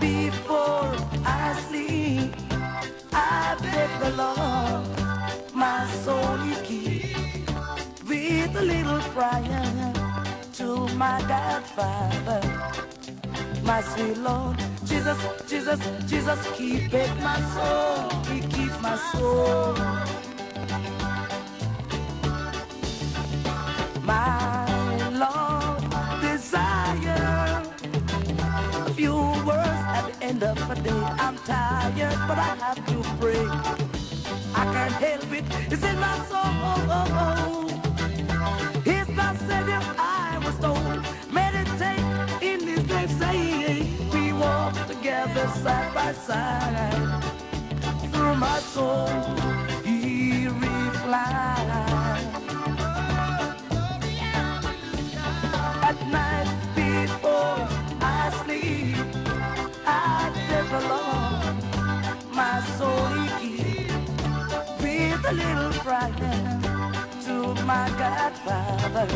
before I sleep, I beg the Lord, my soul you keep, with a little prayer to my Godfather, my sweet Lord. Jesus, Jesus, Jesus, keep it my soul, he keeps my soul. End of the day. I'm tired, but I have to pray. I can't help it, it's in my soul. He's the Savior I was told. Meditate in His name, saying we walk together side by side. Through my soul, a little prayer to my Godfather,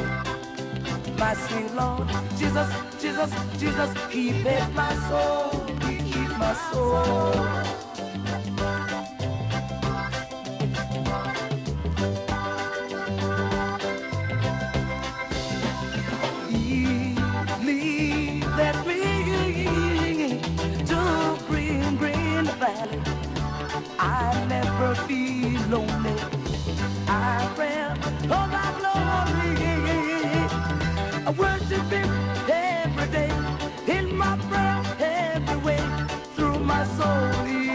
my sweet Lord. Jesus, Jesus, Jesus, keep it my soul, keep my soul. Lonely. I. I worship Him every day. In my prayer every way. Through my soul He.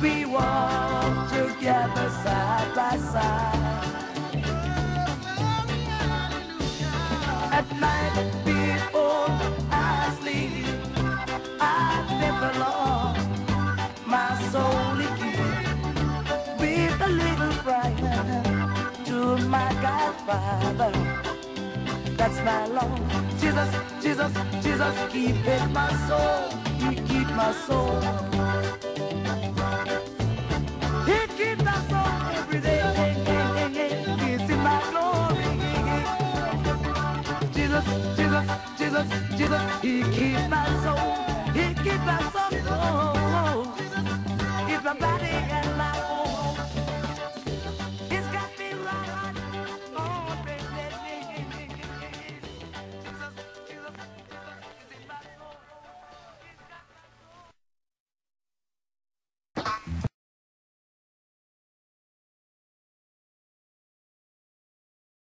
We walk together side by side. At night my Godfather, that's my Lord. Jesus, Jesus, Jesus, keep it my soul. He keep my soul. He keep my soul every day. He's in my glory. Jesus, Jesus, Jesus, Jesus, He keep my soul, He keep my soul.